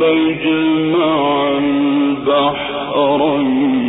ليجمع البحرين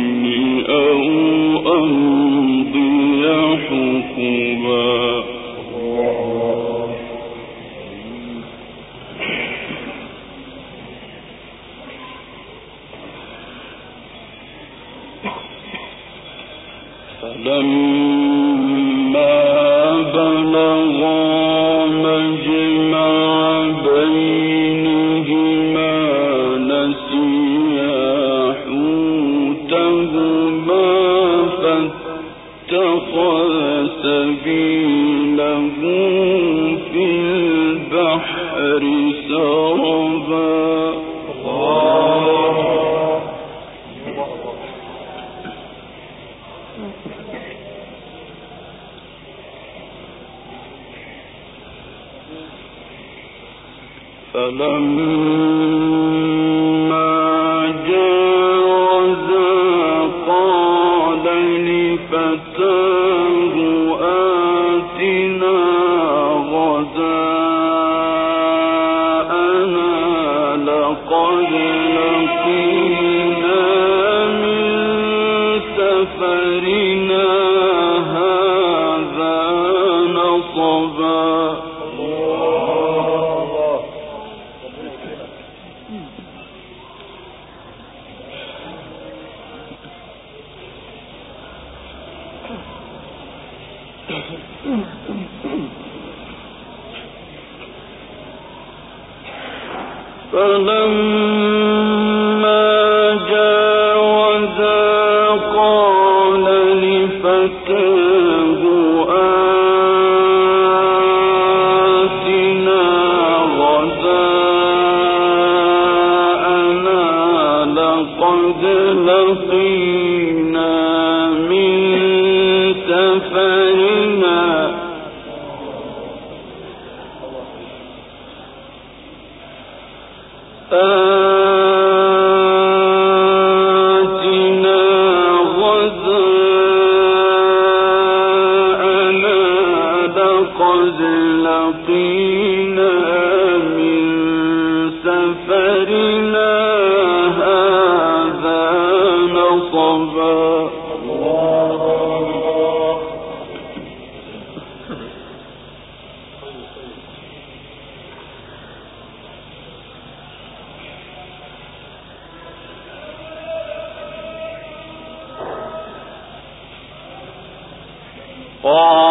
Wow.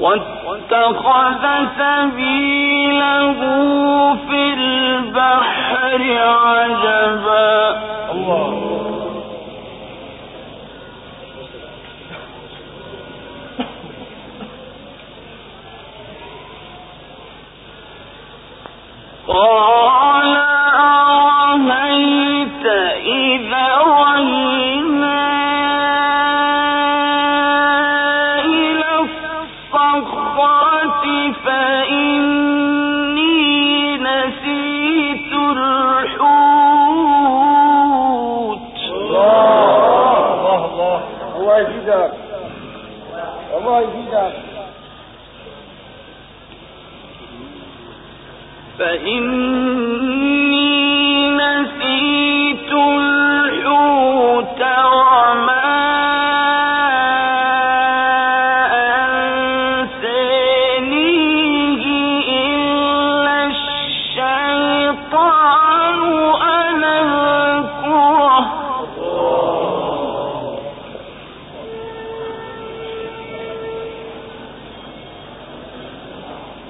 واتخذ سبيله في البحر عجبا. الله. قال فإن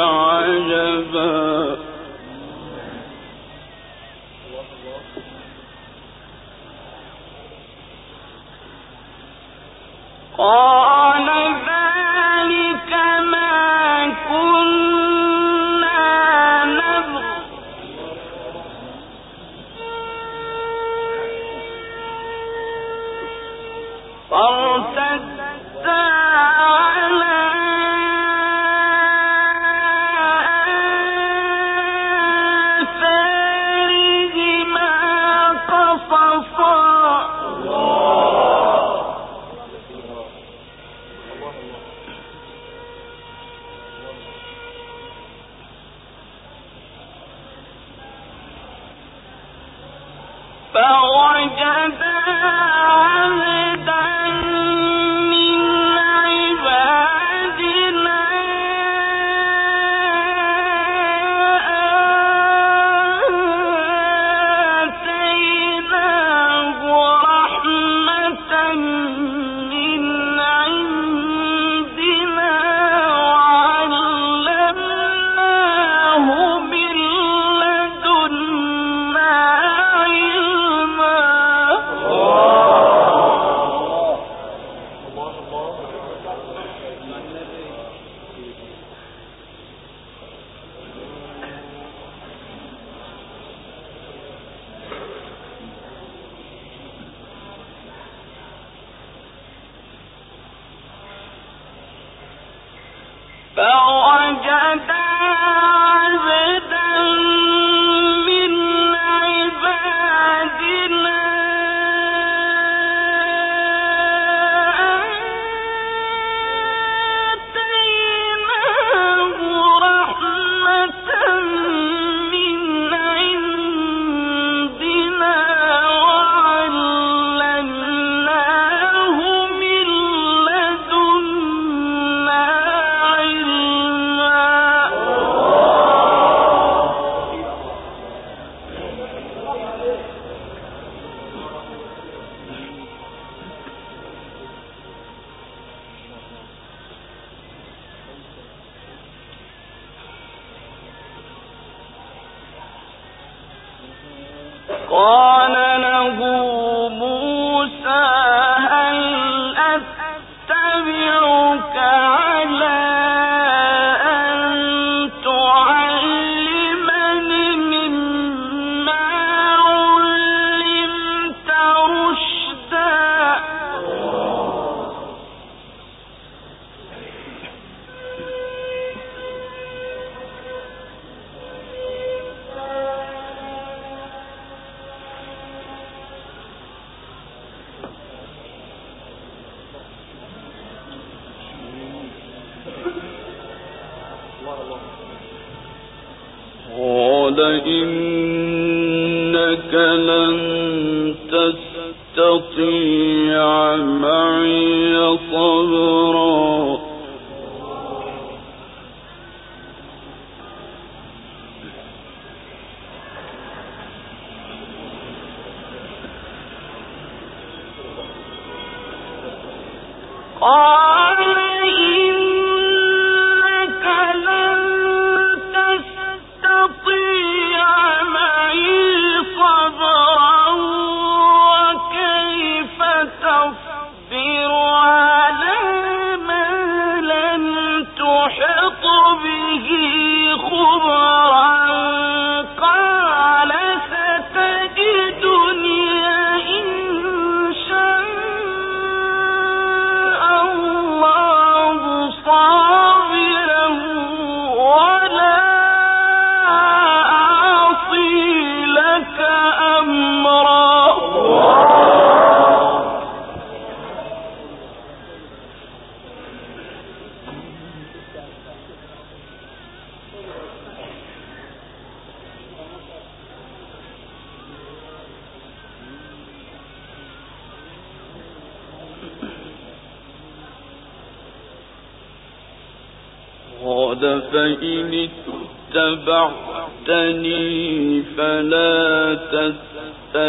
عجبا. قال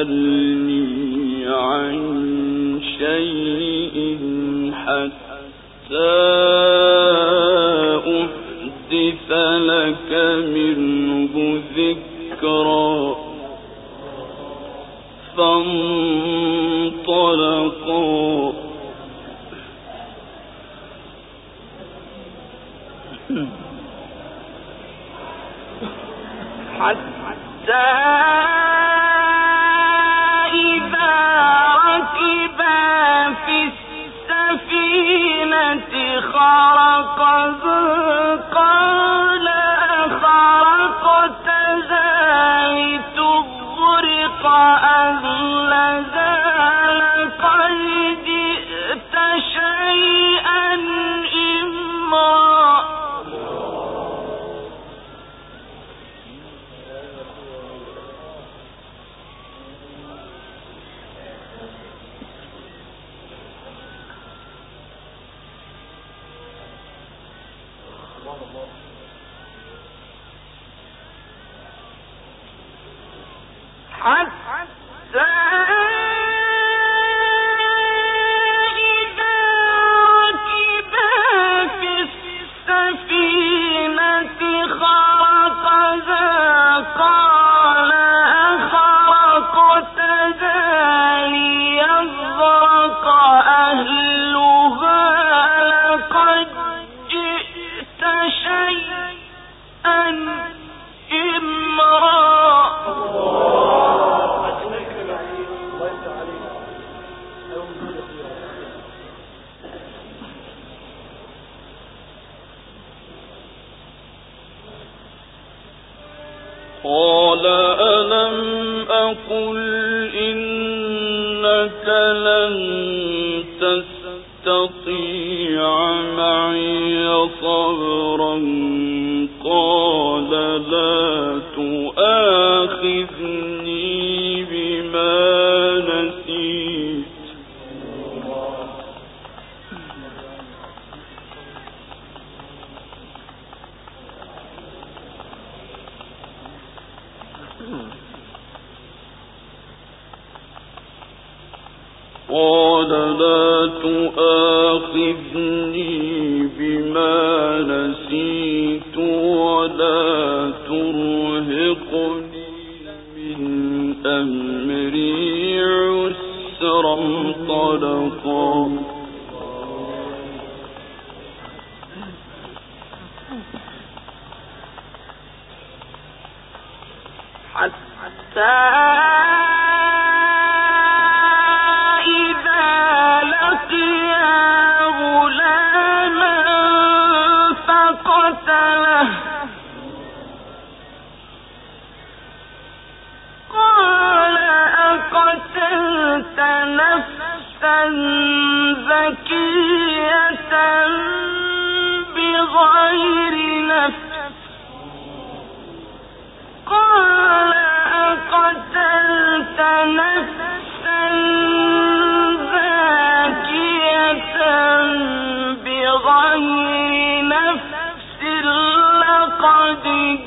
أن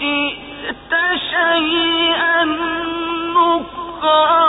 جئت شيئا نكرا.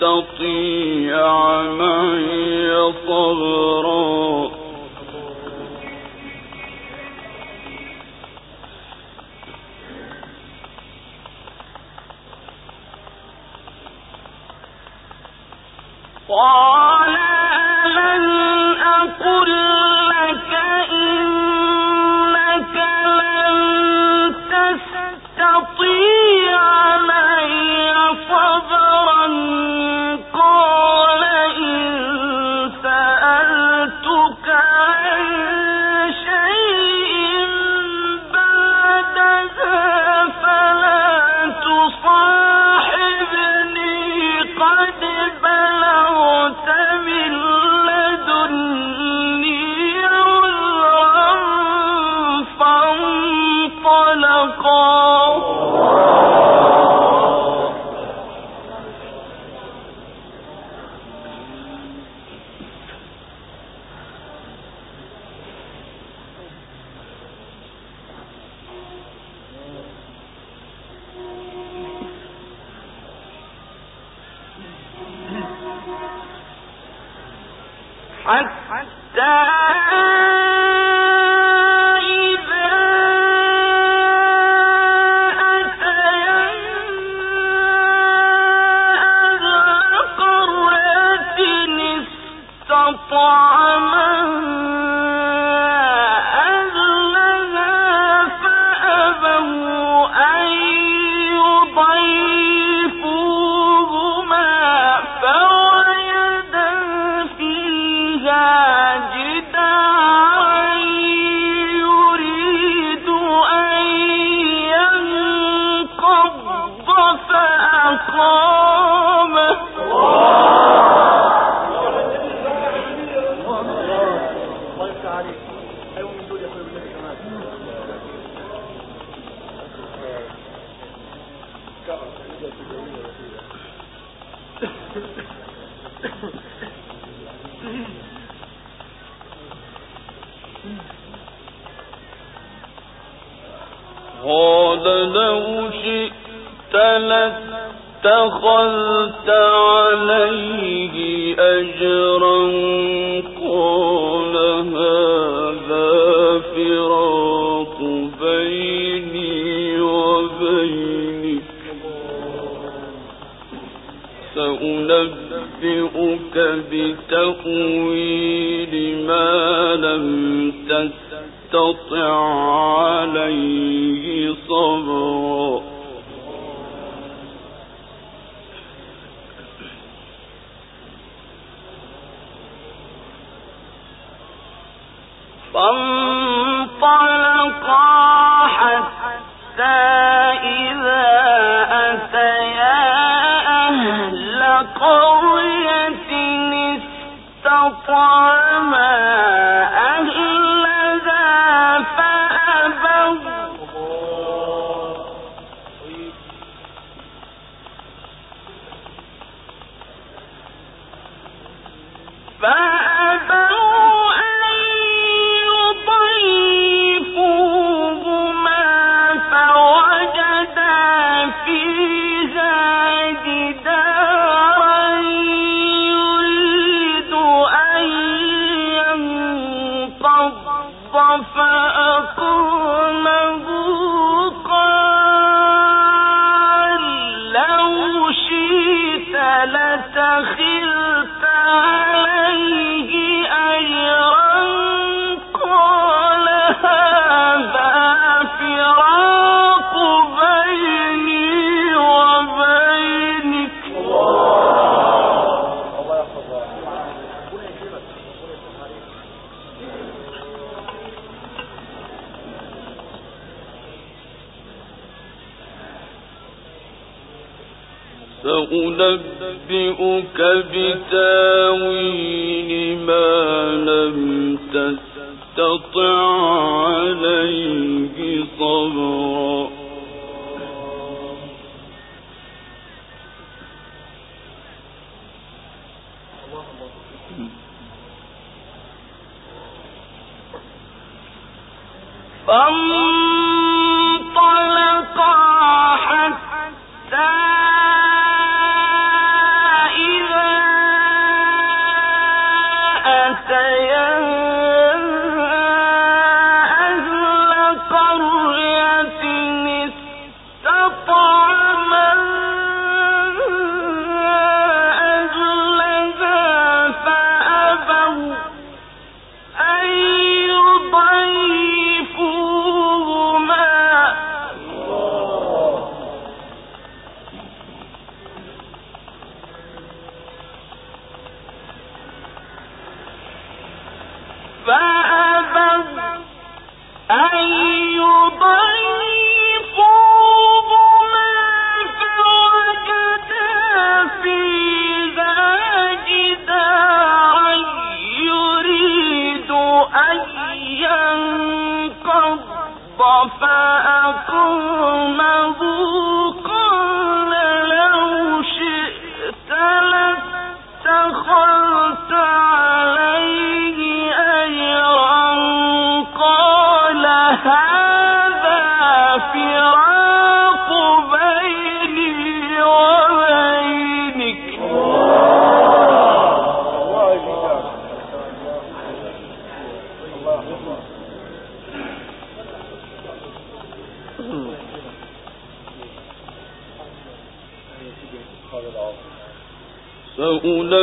تستطيع معي صبرا قال لن أقل ضل 嗯，方。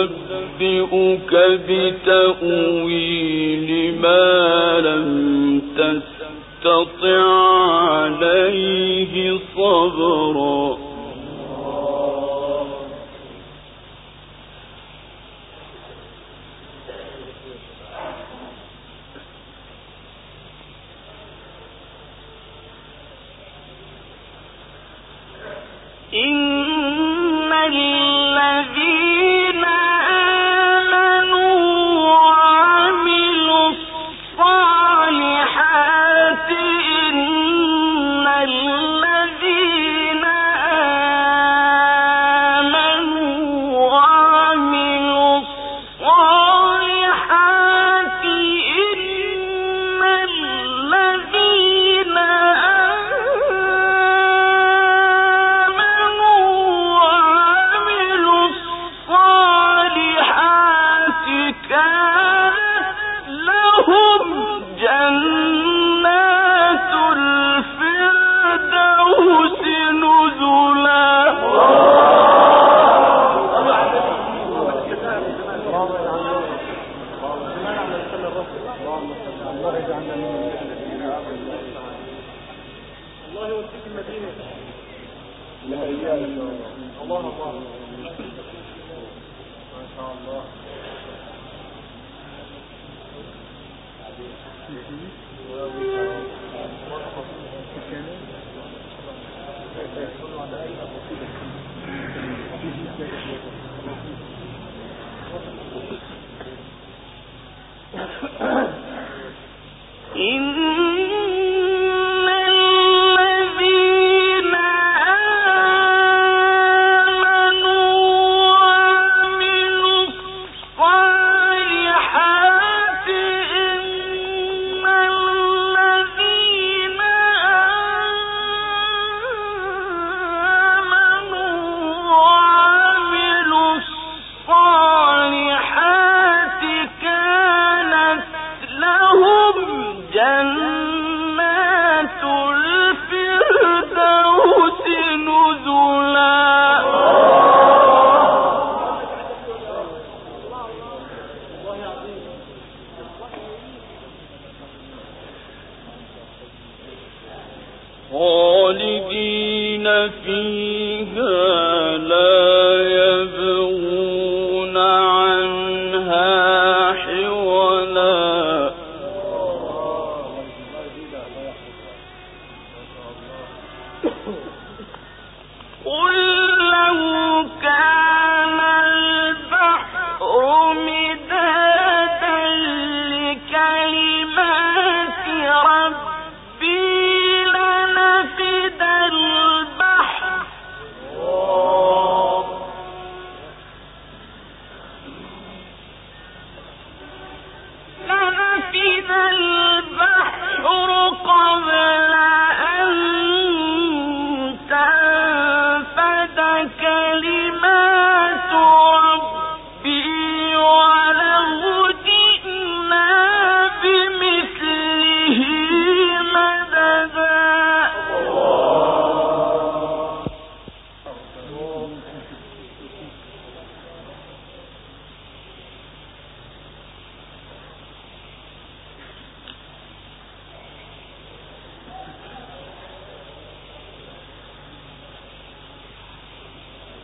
سأنبئك بتأويل ما لم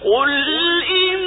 قل إن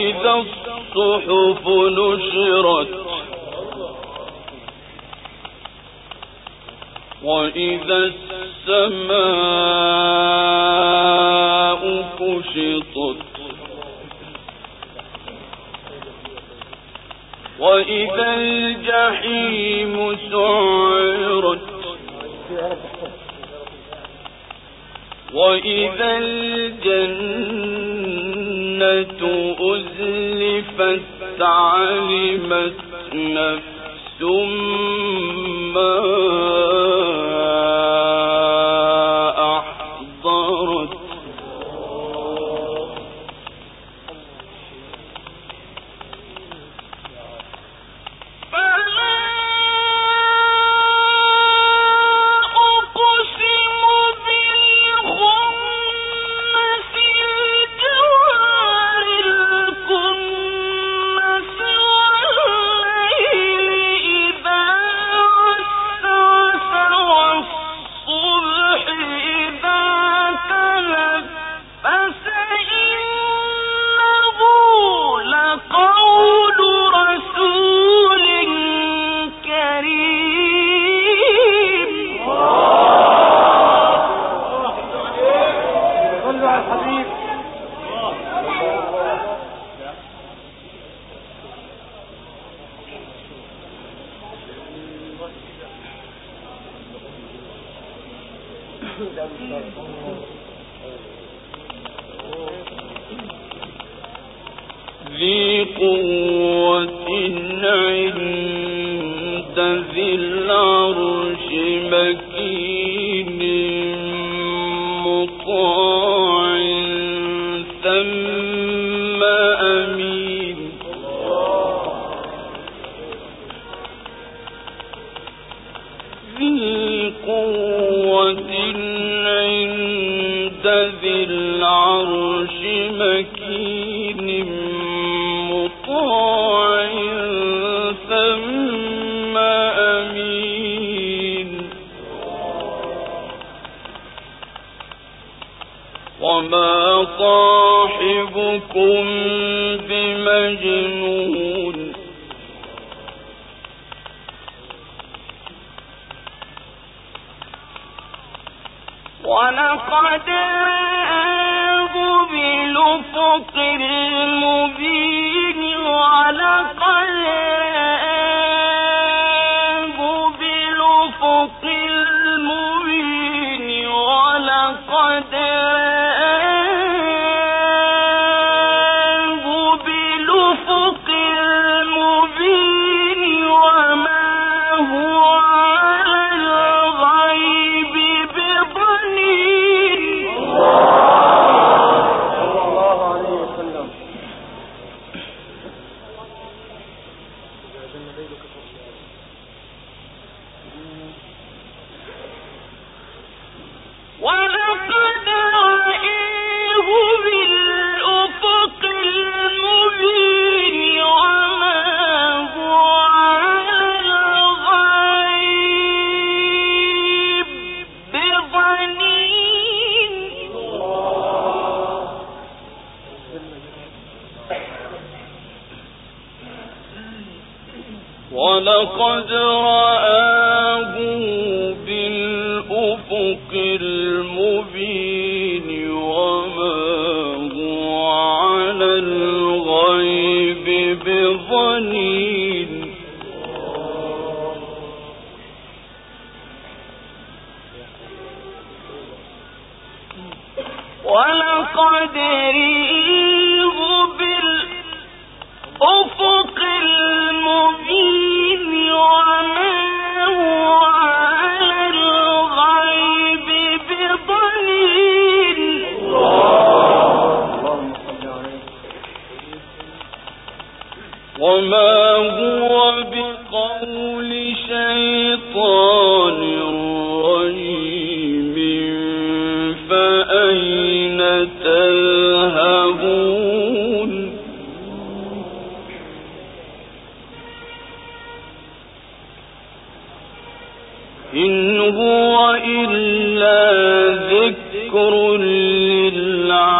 الصحف نشرت. وإذا السماء كشطت. وإذا الجحيم سعرت. وإذا الجنة أزلفت علمت نفس ما ولقد بالأفق المبين الغيب وما هو بقول شيطان هو إلا ذكر للعالمين.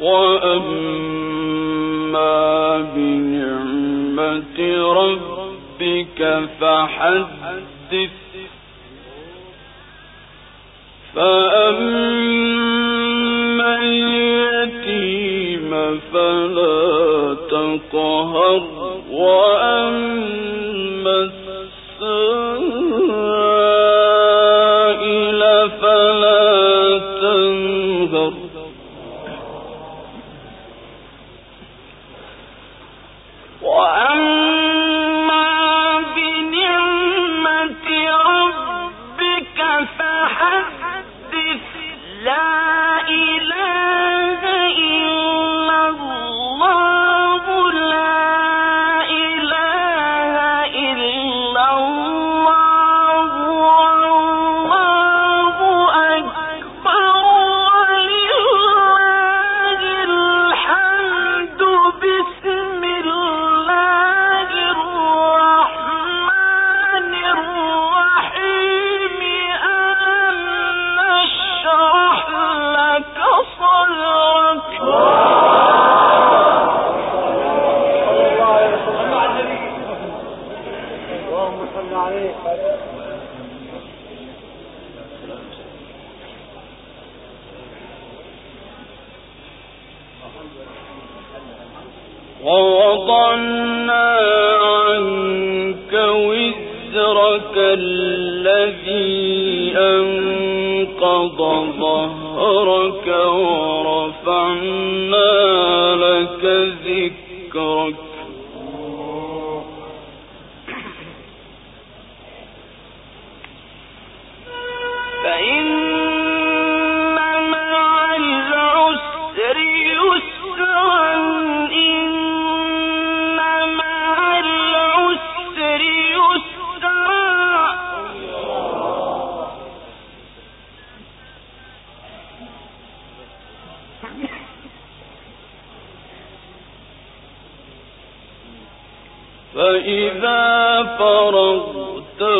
وأما بنعمة ربك فحدث فأما اليتيم فلا تقهر وأما اللهم صل عليه. ووضعنا عنك وزرك الذي أنقض ظهرك ورفعنا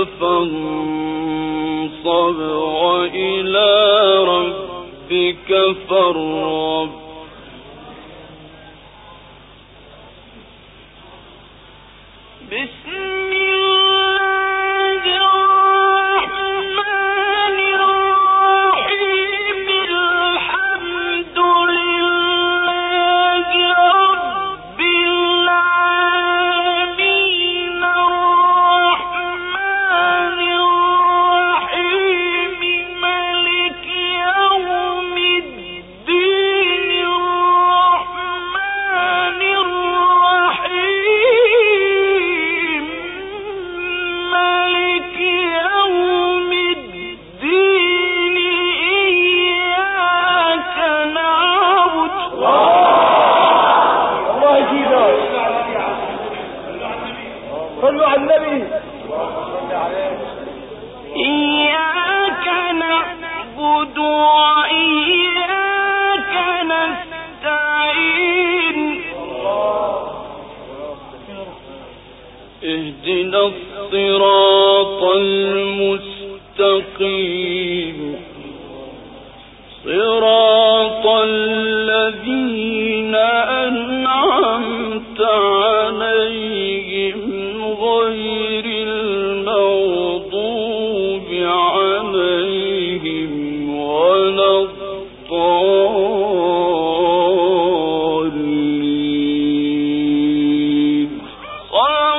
فانصب وإلى ربك فارغب.